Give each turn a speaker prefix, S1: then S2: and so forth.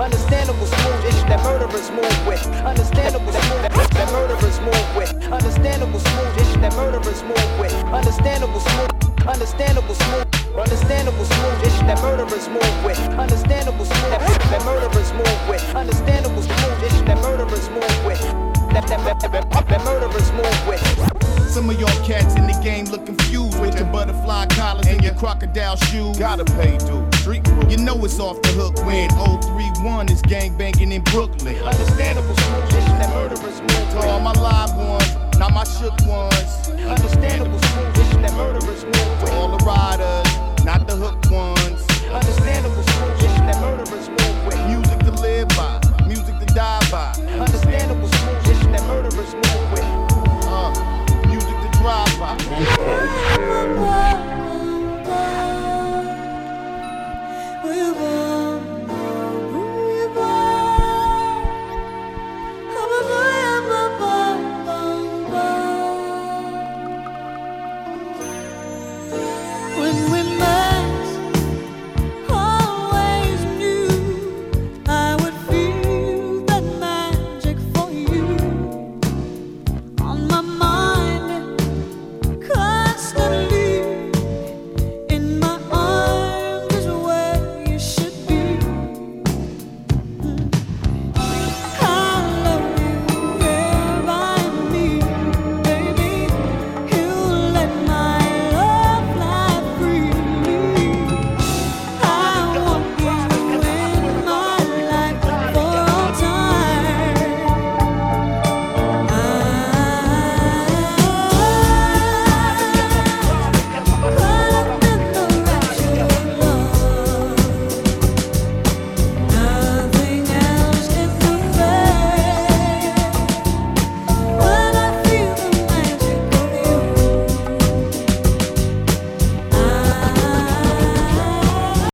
S1: Understandable smooth ish that murderers move with. Understandable smooth that, that murderers move with. Understandable smooth ish that murderers move with. Understandable smooth. Understandable smooth. Understandable smooth ish that murderers move with. Understandable smooth that, murderers move with. Understandable smooth ish that murderers move with. That, that, that, that, that murderers move with.
S2: Some of y'all cats in the game look confused with your butterfly collars crocodile shoes.
S3: Gotta pay dues. Street rules.
S2: You know it's off the hook when 031 is gang banging in Brooklyn.
S1: Understandable smooth ish that